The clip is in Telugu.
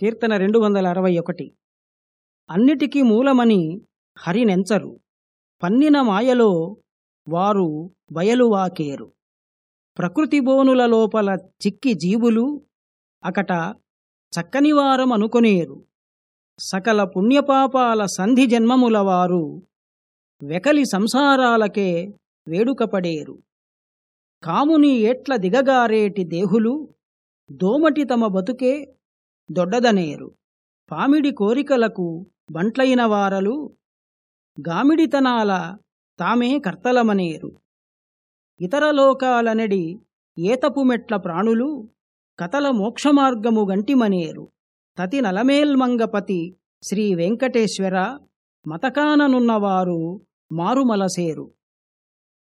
కీర్తన రెండు వందల అరవై ఒకటి. అన్నిటికీ మూలమని హరినెంచరు. పన్నిన మాయలో వారు బయలువాకేరు ప్రకృతి బోనుల లోపల చిక్కి జీవులు అకట చక్కనివారం అనుకొనేరు. సకల పుణ్యపాపాల సంధి జన్మముల వారు వెకలి సంసారాలకే వేడుకపడేరు. కాముని ఏట్ల దిగగారేటి దేహులు దోమటి తమ బతుకే దొడ్డదనేరు. పామిడి కోరికలకు బంట్లైన వారలు గామిడితనాల తామే కర్తలమనేరు. ఇతర లోకాలనడి ఏతపు మెట్ల ప్రాణులు కథల మోక్షమార్గము గంటిమనేరు. తతి నలమేల్మంగపతి శ్రీ వెంకటేశ్వర మతకాననున్నవారు మారుమలసేరు.